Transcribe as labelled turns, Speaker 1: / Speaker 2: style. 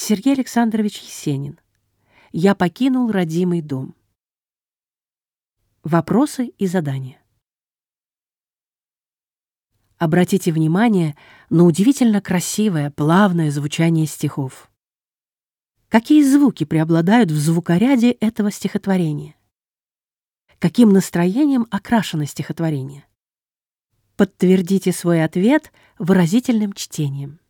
Speaker 1: Сергей Александрович Есенин. Я покинул родимый дом. Вопросы и задания. Обратите внимание на удивительно красивое, плавное звучание стихов. Какие звуки преобладают в звукоряде этого стихотворения? Каким настроением окрашено стихотворение? Подтвердите свой ответ выразительным чтением.